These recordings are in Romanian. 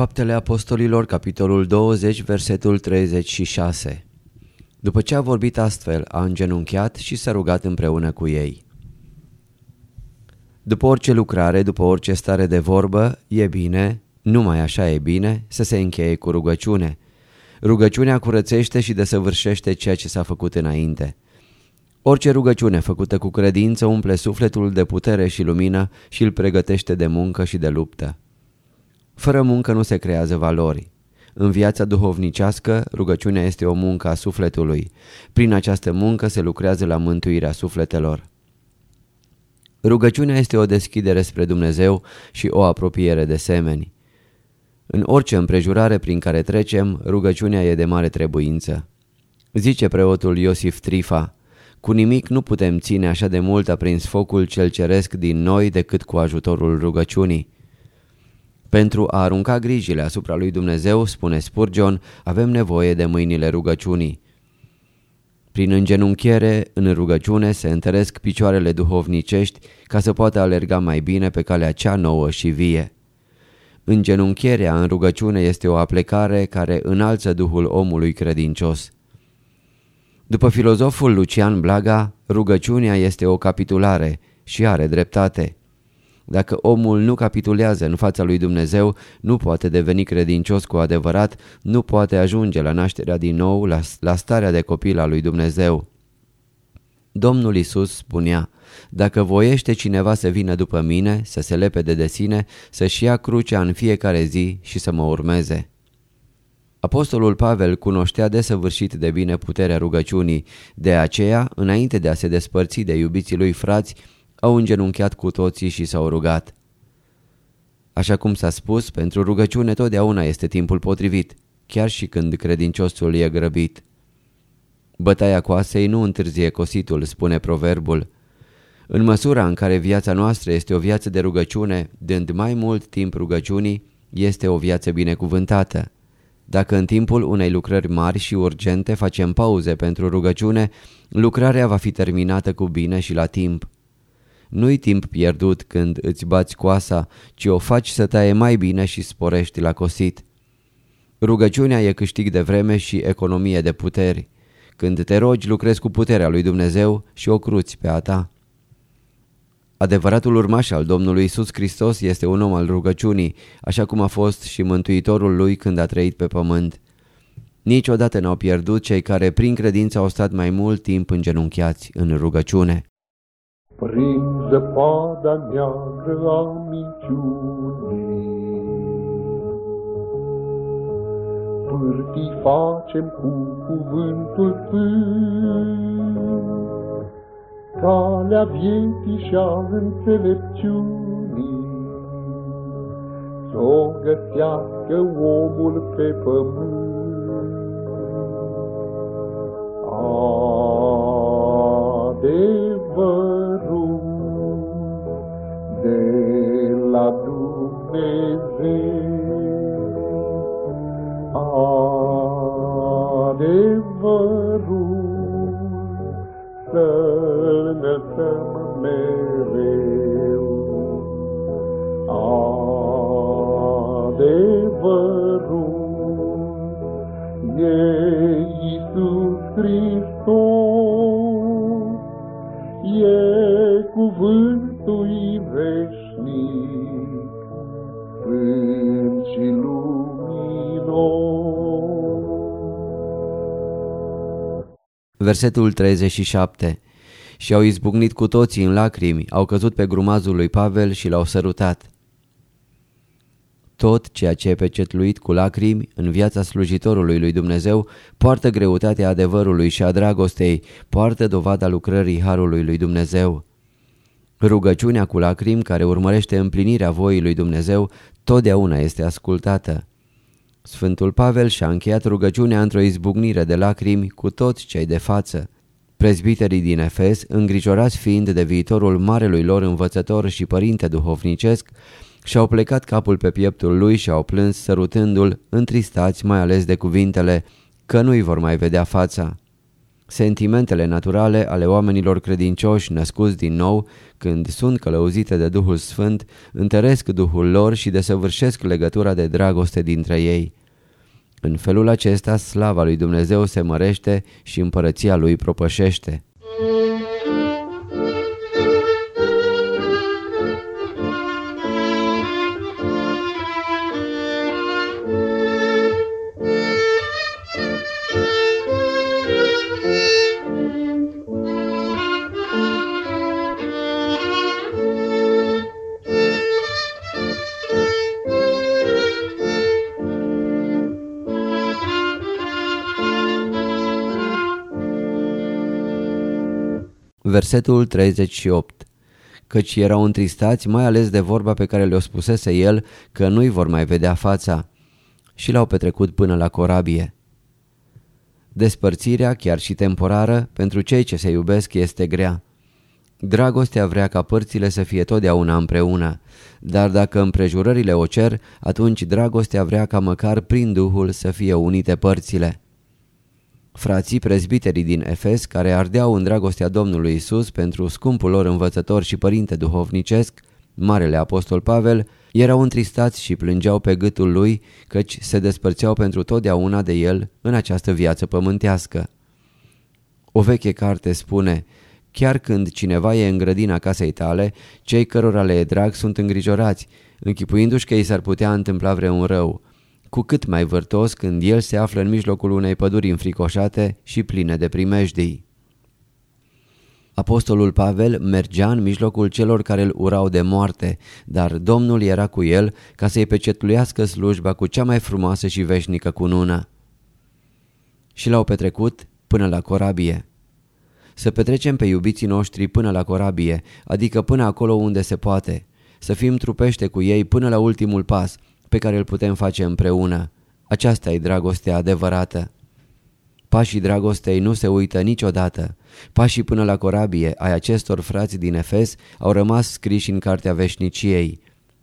Faptele Apostolilor, capitolul 20, versetul 36 După ce a vorbit astfel, a îngenunchiat și s-a rugat împreună cu ei. După orice lucrare, după orice stare de vorbă, e bine, numai așa e bine, să se încheie cu rugăciune. Rugăciunea curățește și desăvârșește ceea ce s-a făcut înainte. Orice rugăciune făcută cu credință umple sufletul de putere și lumină și îl pregătește de muncă și de luptă. Fără muncă nu se creează valori. În viața duhovnicească, rugăciunea este o muncă a sufletului. Prin această muncă se lucrează la mântuirea sufletelor. Rugăciunea este o deschidere spre Dumnezeu și o apropiere de semeni. În orice împrejurare prin care trecem, rugăciunea e de mare trebuință. Zice preotul Iosif Trifa, cu nimic nu putem ține așa de mult aprins focul cel ceresc din noi decât cu ajutorul rugăciunii. Pentru a arunca grijile asupra lui Dumnezeu, spune Spurgeon, avem nevoie de mâinile rugăciunii. Prin îngenunchiere, în rugăciune, se întăresc picioarele duhovnicești ca să poată alerga mai bine pe calea cea nouă și vie. Îngenunchierea în rugăciune este o aplecare care înalță duhul omului credincios. După filozoful Lucian Blaga, rugăciunea este o capitulare și are dreptate. Dacă omul nu capitulează în fața lui Dumnezeu, nu poate deveni credincios cu adevărat, nu poate ajunge la nașterea din nou, la, la starea de copil al lui Dumnezeu. Domnul Isus spunea, dacă voiește cineva să vină după mine, să se lepede de sine, să-și ia crucea în fiecare zi și să mă urmeze. Apostolul Pavel cunoștea desăvârșit de bine puterea rugăciunii, de aceea, înainte de a se despărți de iubiții lui frați, au îngenunchiat cu toții și s-au rugat. Așa cum s-a spus, pentru rugăciune totdeauna este timpul potrivit, chiar și când credinciosul e grăbit. Bătaia coasei nu întârzie cositul, spune proverbul. În măsura în care viața noastră este o viață de rugăciune, dând mai mult timp rugăciunii, este o viață binecuvântată. Dacă în timpul unei lucrări mari și urgente facem pauze pentru rugăciune, lucrarea va fi terminată cu bine și la timp. Nu-i timp pierdut când îți bați coasa, ci o faci să taie mai bine și sporești la cosit. Rugăciunea e câștig de vreme și economie de puteri. Când te rogi, lucrezi cu puterea lui Dumnezeu și o cruți pe a ta. Adevăratul urmaș al Domnului Isus Hristos este un om al rugăciunii, așa cum a fost și mântuitorul lui când a trăit pe pământ. Niciodată n-au pierdut cei care prin credință au stat mai mult timp îngenunchiați în rugăciune. Prin zăpada neagră a minciunii, Pârtii facem cu cuvântul sfânt, calea vieții și a înțelepciunii, S-o găsească omul pe pământ. Iată-mă mereu. Adevărul e Iisus Hristos, e cuvântul veșnic, sfânt și luminos. Versetul 37 și au izbucnit cu toții în lacrimi, au căzut pe grumazul lui Pavel și l-au sărutat. Tot ceea ce e pecetluit cu lacrimi în viața slujitorului lui Dumnezeu poartă greutatea adevărului și a dragostei, poartă dovada lucrării Harului lui Dumnezeu. Rugăciunea cu lacrimi care urmărește împlinirea voii lui Dumnezeu totdeauna este ascultată. Sfântul Pavel și-a încheiat rugăciunea într-o izbucnire de lacrimi cu toți cei de față. Prezbiterii din Efes, îngrijorați fiind de viitorul marelui lor învățător și părinte duhovnicesc, și-au plecat capul pe pieptul lui și au plâns sărutându-l, întristați mai ales de cuvintele că nu-i vor mai vedea fața. Sentimentele naturale ale oamenilor credincioși născuți din nou, când sunt călăuzite de Duhul Sfânt, întăresc Duhul lor și desăvârșesc legătura de dragoste dintre ei. În felul acesta, slava lui Dumnezeu se mărește și împărăția lui propășește. Versetul 38 Căci erau întristați mai ales de vorba pe care le-o spusese el că nu-i vor mai vedea fața și l-au petrecut până la corabie. Despărțirea, chiar și temporară, pentru cei ce se iubesc este grea. Dragostea vrea ca părțile să fie totdeauna împreună, dar dacă împrejurările o cer, atunci dragostea vrea ca măcar prin Duhul să fie unite părțile. Frații prezbiterii din Efes, care ardeau în dragostea Domnului Isus pentru scumpul lor învățător și părinte duhovnicesc, Marele Apostol Pavel, erau întristați și plângeau pe gâtul lui, căci se despărțeau pentru totdeauna de el în această viață pământească. O veche carte spune, chiar când cineva e în grădina casei tale, cei cărora le e drag sunt îngrijorați, închipuindu-și că i s-ar putea întâmpla vreun rău cu cât mai vârtos când el se află în mijlocul unei păduri înfricoșate și pline de primejdii. Apostolul Pavel mergea în mijlocul celor care îl urau de moarte, dar Domnul era cu el ca să-i pecetluiască slujba cu cea mai frumoasă și veșnică cunună. Și l-au petrecut până la corabie. Să petrecem pe iubiții noștri până la corabie, adică până acolo unde se poate. Să fim trupește cu ei până la ultimul pas, pe care îl putem face împreună. Aceasta e dragostea adevărată. Pașii dragostei nu se uită niciodată. Pașii până la corabie ai acestor frați din Efes au rămas scriși în cartea veșniciei.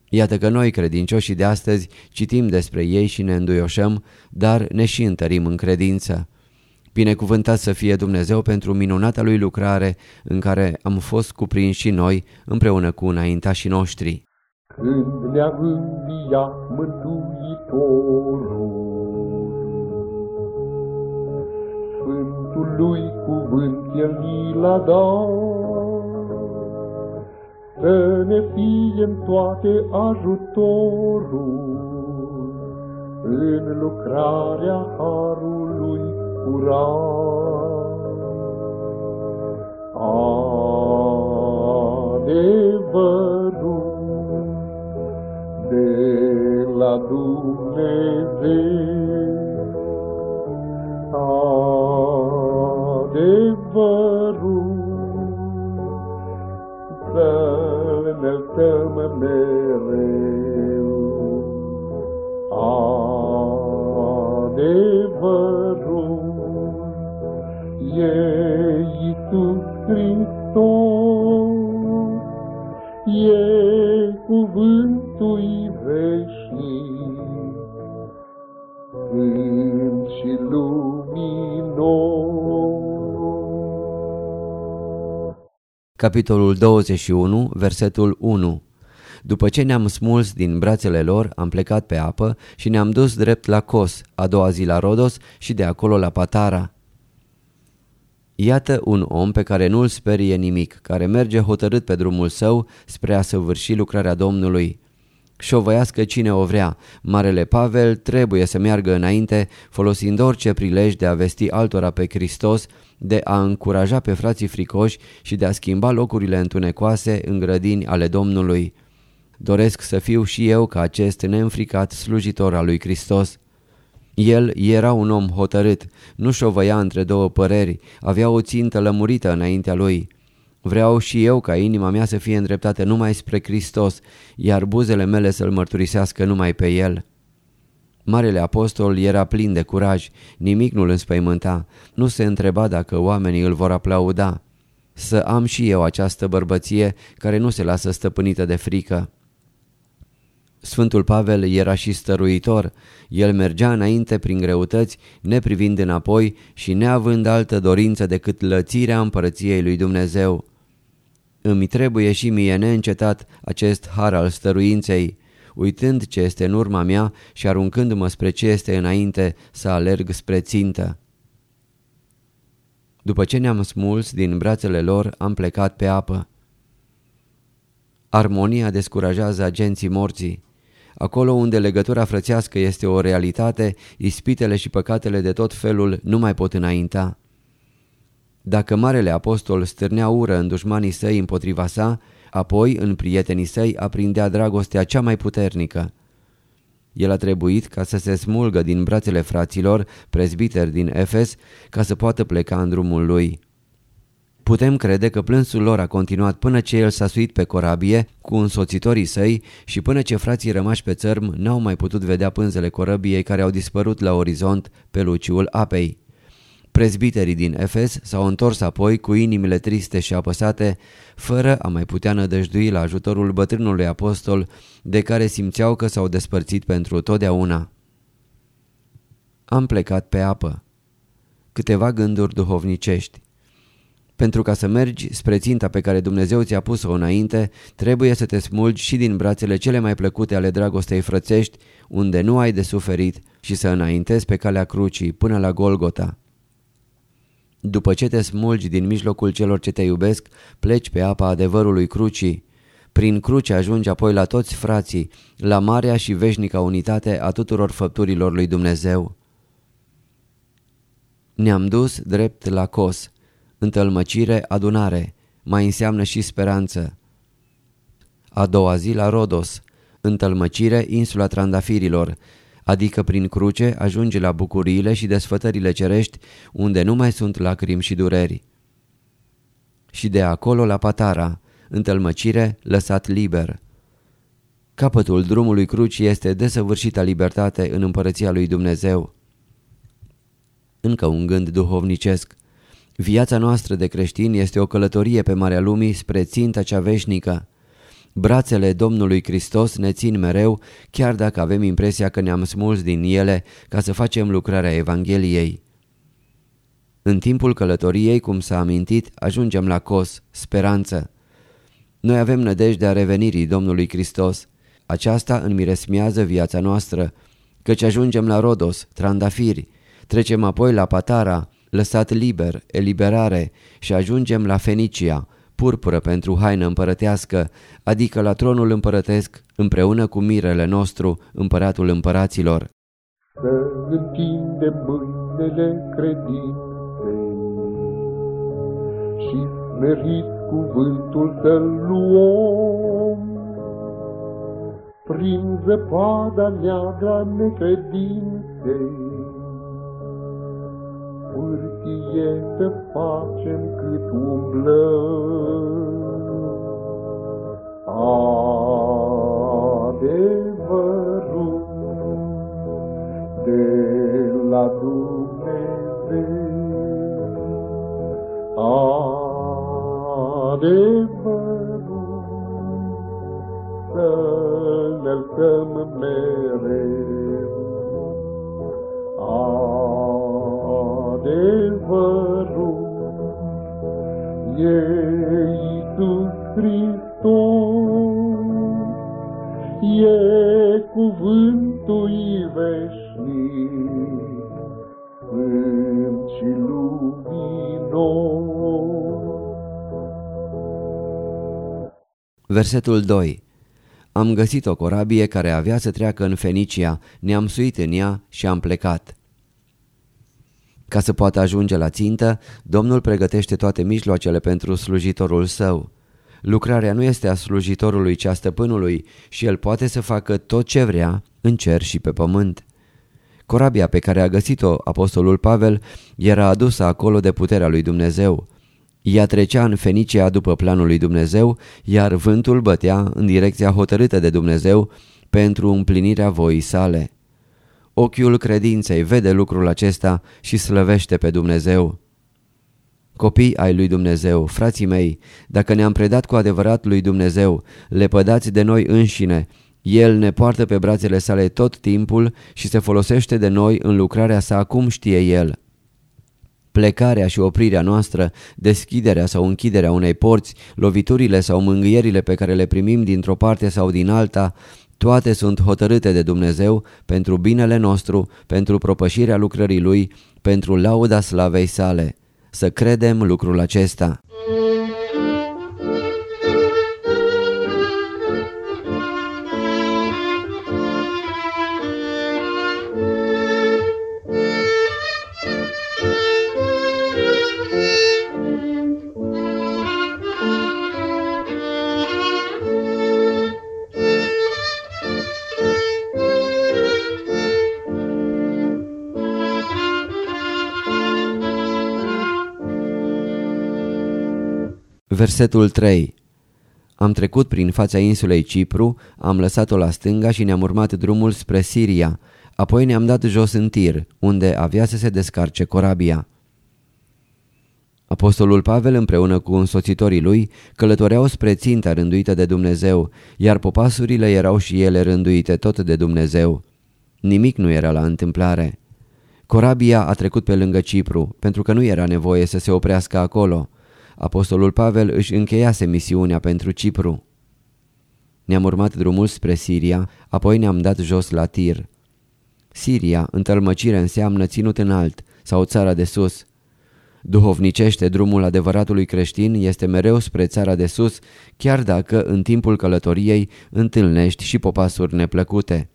Iată că noi, credincioșii de astăzi, citim despre ei și ne înduioșăm, dar ne și întărim în credință. Binecuvântat să fie Dumnezeu pentru minunata lui lucrare în care am fost cuprinși și noi împreună cu înaintașii noștri când ne-a înviat Mântuitorul. Sfântul lui cuvânt el ni l-a dat, să ne fie în toate ajutorul, în lucrarea Harului curat. Adevărul Dumnezeu. Adevărul să-L înălțăm mereu. Adevărul e Iisus Capitolul 21, versetul 1 După ce ne-am smuls din brațele lor, am plecat pe apă și ne-am dus drept la Cos, a doua zi la Rodos și de acolo la Patara. Iată un om pe care nu-l sperie nimic, care merge hotărât pe drumul său spre a săvârși lucrarea Domnului. Șovăiască cine o vrea, Marele Pavel trebuie să meargă înainte, folosind orice prilej de a vesti altora pe Hristos, de a încuraja pe frații fricoși și de a schimba locurile întunecoase în grădini ale Domnului. Doresc să fiu și eu ca acest neînfricat slujitor al lui Hristos. El era un om hotărât, nu șovăia între două păreri, avea o țintă lămurită înaintea lui. Vreau și eu ca inima mea să fie îndreptată numai spre Hristos, iar buzele mele să-L mărturisească numai pe El. Marele apostol era plin de curaj, nimic nu-l înspăimânta, nu se întreba dacă oamenii îl vor aplauda. Să am și eu această bărbăție care nu se lasă stăpânită de frică. Sfântul Pavel era și stăruitor, el mergea înainte prin greutăți, neprivind înapoi și neavând altă dorință decât lățirea împărăției lui Dumnezeu. Îmi trebuie și mie neîncetat acest har al stăruinței, uitând ce este în urma mea și aruncându-mă spre ce este înainte să alerg spre țintă. După ce ne-am smuls din brațele lor, am plecat pe apă. Armonia descurajează agenții morții. Acolo unde legătura frățească este o realitate, ispitele și păcatele de tot felul nu mai pot înainta. Dacă Marele Apostol stârnea ură în dușmanii săi împotriva sa, apoi în prietenii săi aprindea dragostea cea mai puternică. El a trebuit ca să se smulgă din brațele fraților, prezbiteri din Efes, ca să poată pleca în drumul lui. Putem crede că plânsul lor a continuat până ce el s-a suit pe corabie cu însoțitorii săi și până ce frații rămași pe țărm n-au mai putut vedea pânzele corabiei care au dispărut la orizont pe luciul apei. Prezbiterii din Efes s-au întors apoi cu inimile triste și apăsate, fără a mai putea nădăjdui la ajutorul bătrânului apostol, de care simțeau că s-au despărțit pentru totdeauna. Am plecat pe apă. Câteva gânduri duhovnicești. Pentru ca să mergi spre ținta pe care Dumnezeu ți-a pus-o înainte, trebuie să te smulgi și din brațele cele mai plăcute ale dragostei frățești, unde nu ai de suferit, și să înaintezi pe calea crucii până la Golgota. După ce te smulgi din mijlocul celor ce te iubesc, pleci pe apa adevărului crucii. Prin cruce ajungi apoi la toți frații, la marea și veșnica unitate a tuturor făpturilor lui Dumnezeu. Ne-am dus drept la Cos, întâlmăcire, adunare, mai înseamnă și speranță. A doua zi la Rodos, întâlmăcire, insula Trandafirilor, adică prin cruce ajunge la bucuriile și desfătările cerești unde nu mai sunt lacrimi și dureri. Și de acolo la Patara, întâlmăcire lăsat liber. Capătul drumului cruci este desăvârșită libertate în împărăția lui Dumnezeu. Încă un gând duhovnicesc. Viața noastră de creștini este o călătorie pe Marea Lumii spre ținta cea veșnică. Brațele Domnului Hristos ne țin mereu, chiar dacă avem impresia că ne-am smuls din ele ca să facem lucrarea Evangheliei. În timpul călătoriei, cum s-a amintit, ajungem la Cos, speranță. Noi avem nădejdea revenirii Domnului Hristos. Aceasta înmiresmează viața noastră, căci ajungem la Rodos, trandafiri, trecem apoi la Patara, lăsat liber, eliberare și ajungem la Fenicia, purpură pentru haină împărătească, adică la tronul împărătesc, împreună cu mirele nostru, împăratul împăraților. Să întinde mâinile credinței și smerit cuvântul să-l luăm. Prin zăpada neagră necredinței, pârtie să facem cât umblăm. Adevărul de la Dumnezeu, adevărul să înălțăm mereu. E Iisus Hristos, e cuvântul veșnic, sfânt și luminos. Versetul 2 Am găsit o corabie care avea să treacă în Fenicia, ne-am suit în ea și am plecat. Ca să poată ajunge la țintă, Domnul pregătește toate mijloacele pentru slujitorul său. Lucrarea nu este a slujitorului, ci a stăpânului și el poate să facă tot ce vrea în cer și pe pământ. Corabia pe care a găsit-o apostolul Pavel era adusă acolo de puterea lui Dumnezeu. Ea trecea în Fenicia după planul lui Dumnezeu, iar vântul bătea în direcția hotărâtă de Dumnezeu pentru împlinirea voii sale. Ochiul credinței vede lucrul acesta și slăvește pe Dumnezeu. Copii ai lui Dumnezeu, frații mei, dacă ne-am predat cu adevărat lui Dumnezeu, lepădați de noi înșine, El ne poartă pe brațele sale tot timpul și se folosește de noi în lucrarea sa cum știe El. Plecarea și oprirea noastră, deschiderea sau închiderea unei porți, loviturile sau mângâierile pe care le primim dintr-o parte sau din alta, toate sunt hotărâte de Dumnezeu pentru binele nostru, pentru propășirea lucrării Lui, pentru lauda slavei sale. Să credem lucrul acesta. Versetul 3 Am trecut prin fața insulei Cipru, am lăsat-o la stânga și ne-am urmat drumul spre Siria. Apoi ne-am dat jos în tir, unde avea să se descarce corabia. Apostolul Pavel împreună cu însoțitorii lui călătoreau spre ținta rânduită de Dumnezeu, iar popasurile erau și ele rânduite tot de Dumnezeu. Nimic nu era la întâmplare. Corabia a trecut pe lângă Cipru, pentru că nu era nevoie să se oprească acolo. Apostolul Pavel își încheiase misiunea pentru Cipru. Ne-am urmat drumul spre Siria, apoi ne-am dat jos la Tir. Siria, întâlmăcire înseamnă ținut înalt sau țara de sus. Duhovnicește, drumul adevăratului creștin este mereu spre țara de sus, chiar dacă în timpul călătoriei întâlnești și popasuri neplăcute.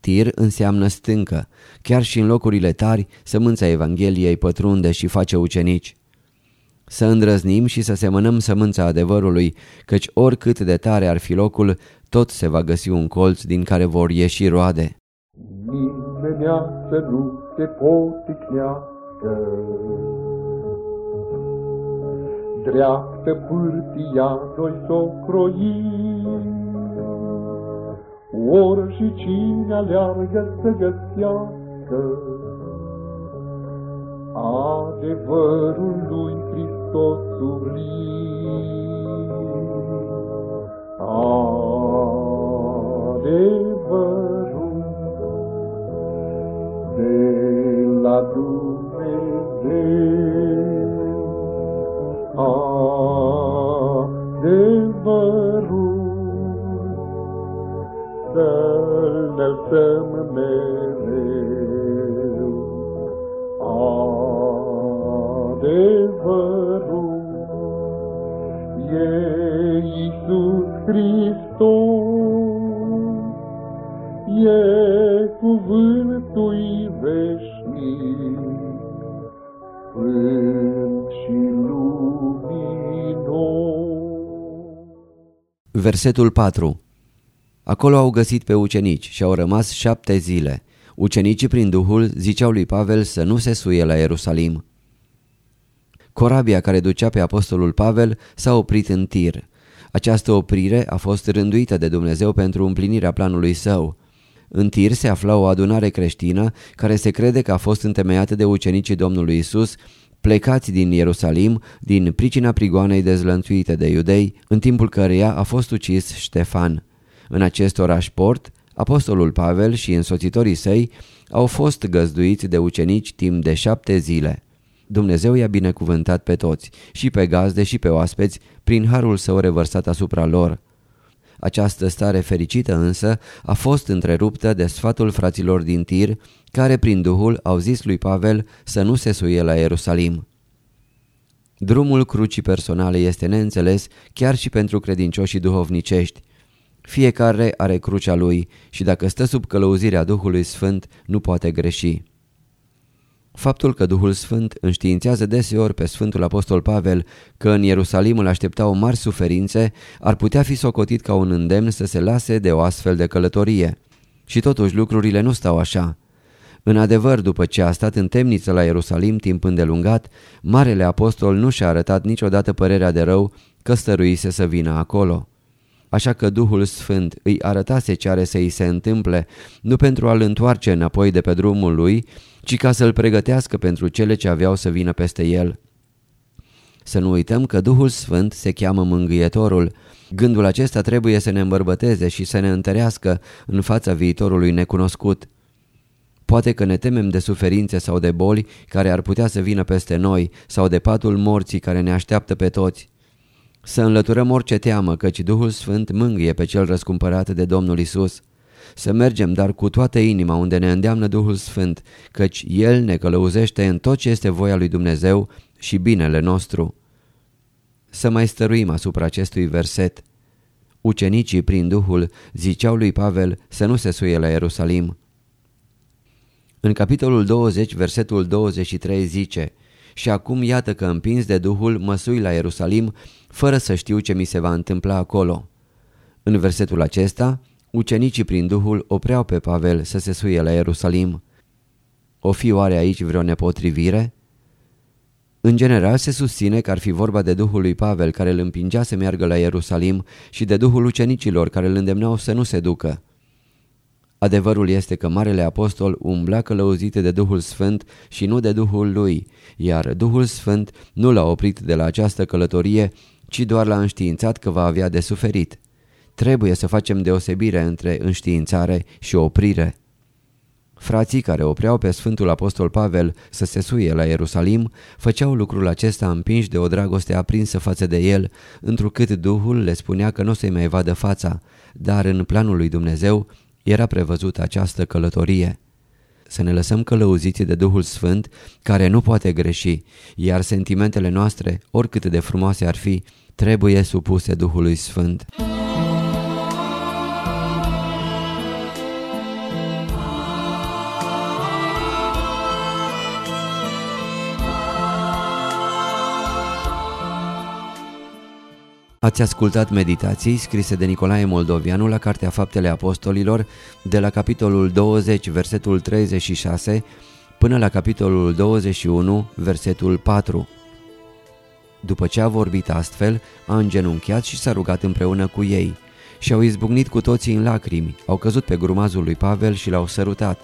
Tir înseamnă stâncă, chiar și în locurile tari, sămânța Evangheliei pătrunde și face ucenici. Să îndrăznim și să semănăm sămânța adevărului, căci oricât de tare ar fi locul, tot se va găsi un colț din care vor ieși roade. Nimenea să nu se poticnească, Dreaptă pârtia noi s-o croim, Ori și cine aleargă să găsească, Adevărul lui Hristos tot sublim. Adevărul de la Dumnezeu, adevărul să-l înălțăm mereu. Adevărul Hristos, e cuvântul veșnic, sfânt și luminos. Versetul 4 Acolo au găsit pe ucenici și au rămas șapte zile. Ucenicii prin Duhul ziceau lui Pavel să nu se suie la Ierusalim. Corabia care ducea pe apostolul Pavel s-a oprit în tir. Această oprire a fost rânduită de Dumnezeu pentru împlinirea planului său. În tir se afla o adunare creștină care se crede că a fost întemeiată de ucenicii Domnului Isus, plecați din Ierusalim din pricina prigoanei dezlănțuite de iudei, în timpul căreia a fost ucis Ștefan. În acest oraș port, apostolul Pavel și însoțitorii săi au fost găzduiți de ucenici timp de șapte zile. Dumnezeu i-a binecuvântat pe toți, și pe gazde și pe oaspeți, prin harul său revărsat asupra lor. Această stare fericită însă a fost întreruptă de sfatul fraților din Tir, care prin Duhul au zis lui Pavel să nu se suie la Ierusalim. Drumul crucii personale este neînțeles chiar și pentru credincioșii duhovnicești. Fiecare are crucea lui și dacă stă sub călăuzirea Duhului Sfânt nu poate greși. Faptul că Duhul Sfânt înștiințează deseori pe Sfântul Apostol Pavel că în Ierusalim îl așteptau mari suferințe, ar putea fi socotit ca un îndemn să se lase de o astfel de călătorie. Și totuși lucrurile nu stau așa. În adevăr, după ce a stat în temniță la Ierusalim timp îndelungat, Marele Apostol nu și-a arătat niciodată părerea de rău că stăruise să vină acolo. Așa că Duhul Sfânt îi arătase ce are să îi se întâmple, nu pentru a-l întoarce înapoi de pe drumul lui, ci ca să-l pregătească pentru cele ce aveau să vină peste el. Să nu uităm că Duhul Sfânt se cheamă Mângâietorul. Gândul acesta trebuie să ne îmbărbăteze și să ne întărească în fața viitorului necunoscut. Poate că ne temem de suferințe sau de boli care ar putea să vină peste noi sau de patul morții care ne așteaptă pe toți. Să înlăturăm orice teamă, căci Duhul Sfânt mângâie pe cel răscumpărat de Domnul Isus. Să mergem dar cu toată inima unde ne îndeamnă Duhul Sfânt, căci El ne călăuzește în tot ce este voia lui Dumnezeu și binele nostru. Să mai stăruim asupra acestui verset. Ucenicii, prin Duhul, ziceau lui Pavel să nu se suie la Ierusalim. În capitolul 20, versetul 23 zice Și acum iată că împins de Duhul mă sui la Ierusalim fără să știu ce mi se va întâmpla acolo. În versetul acesta, ucenicii prin Duhul opreau pe Pavel să se suie la Ierusalim. O fi oare aici vreo nepotrivire? În general se susține că ar fi vorba de Duhul lui Pavel care îl împingea să meargă la Ierusalim și de Duhul ucenicilor care îl îndemnau să nu se ducă. Adevărul este că Marele Apostol umbla călăuzit de Duhul Sfânt și nu de Duhul lui, iar Duhul Sfânt nu l-a oprit de la această călătorie, ci doar l-a înștiințat că va avea de suferit. Trebuie să facem deosebire între înștiințare și oprire. Frații care opreau pe Sfântul Apostol Pavel să se suie la Ierusalim făceau lucrul acesta împinși de o dragoste aprinsă față de el, întrucât Duhul le spunea că nu se mai vadă fața, dar în planul lui Dumnezeu era prevăzută această călătorie. Să ne lăsăm călăuziți de Duhul Sfânt, care nu poate greși, iar sentimentele noastre, oricât de frumoase ar fi, trebuie supuse Duhului Sfânt. Ați ascultat meditații scrise de Nicolae Moldovianu la Cartea Faptele Apostolilor de la capitolul 20, versetul 36 până la capitolul 21, versetul 4. După ce a vorbit astfel, a îngenunchiat și s-a rugat împreună cu ei. Și au izbucnit cu toții în lacrimi, au căzut pe grumazul lui Pavel și l-au sărutat.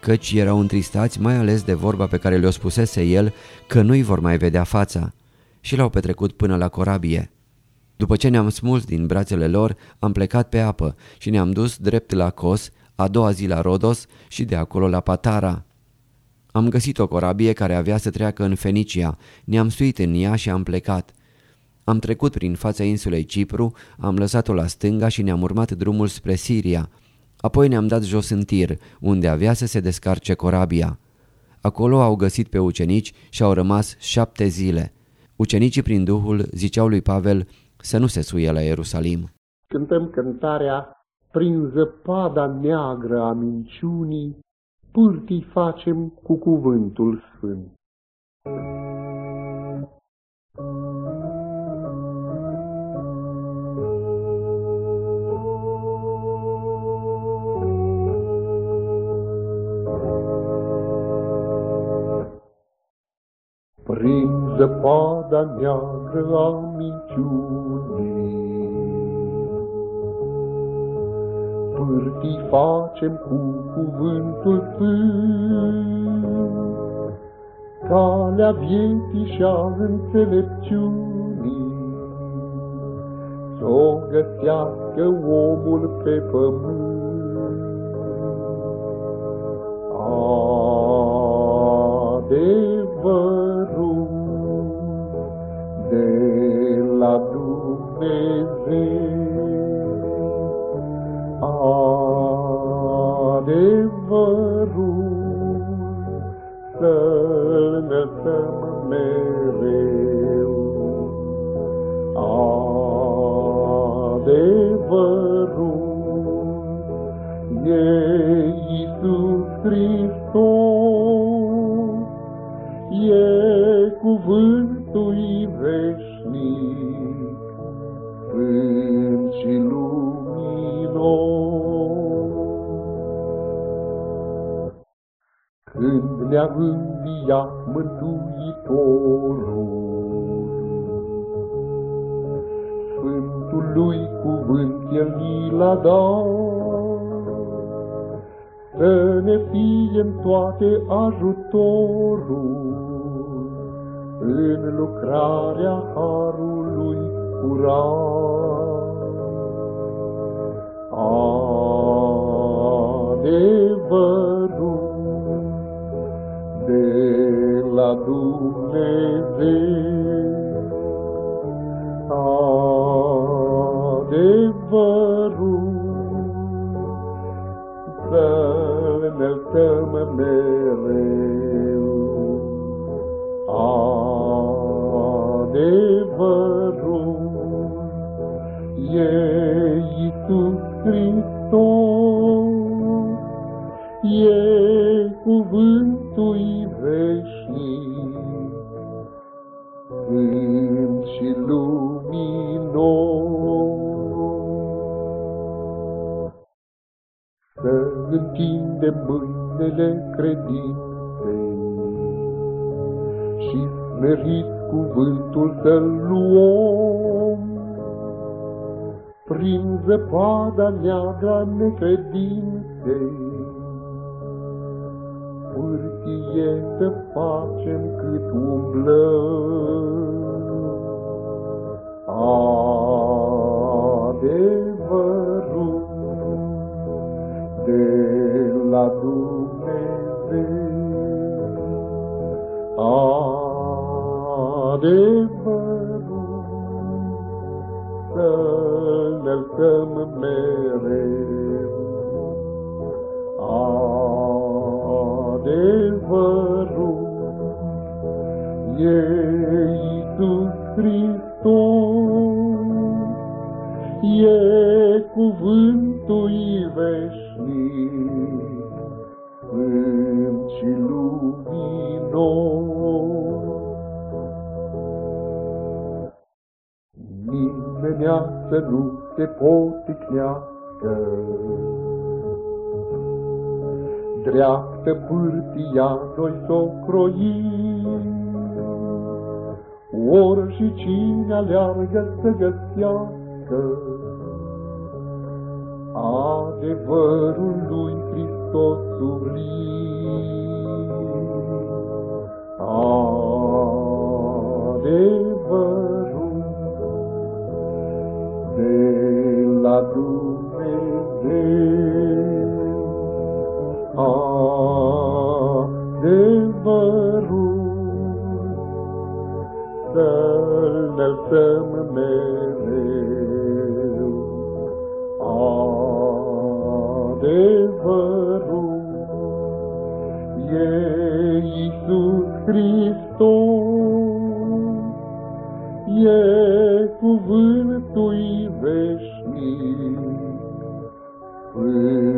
Căci erau întristați mai ales de vorba pe care le-o spusese el că nu-i vor mai vedea fața. Și l-au petrecut până la corabie. După ce ne-am smuls din brațele lor, am plecat pe apă și ne-am dus drept la Cos, a doua zi la Rodos și de acolo la Patara. Am găsit o corabie care avea să treacă în Fenicia, ne-am suit în ea și am plecat. Am trecut prin fața insulei Cipru, am lăsat-o la stânga și ne-am urmat drumul spre Siria. Apoi ne-am dat jos în tir, unde avea să se descarce corabia. Acolo au găsit pe ucenici și au rămas șapte zile. Ucenicii prin Duhul ziceau lui Pavel să nu se suie la Ierusalim. Cântăm cântarea prin zăpada neagră a minciunii, pârtii facem cu cuvântul sfânt. Prin zăpada neagră a minciunii, Pârtii facem cu cuvântul sfânt, Calea vieții și-a înțelepciunii, S-o găsească omul pe pământ. Adevărul de Iisus Hristos. E cuvântul veșnic, sfânt și luminos. Când ne-a înviat Mântuitorul, Sfântul lui cuvânt el ni l-a dat, să ne fie în toate ajutorul, în lucrarea Harului curat. Adevărul de la Dumnezeu, înălțăm mereu. adevărul e Iisus Hristos, zăpada neagră necredinței, Pârtie să facem cât umblăm. Adevărul de la Dumnezeu. adevărul să înălțăm mereu. Adevărul e Iisus Hristos, e cuvântul veșnic, sfânt și luminos. Nimenea să nu se poticnească, Dreaptă pârtia noi s-o croim, Ori și cine aleargă să găsească Adevărul lui Hristos sublim. Adevărul de la Dumnezeu. Adevărul să-l înălțăm mereu. Adevărul e Iisus Hristos, e cuvântul veșnic, Sfânt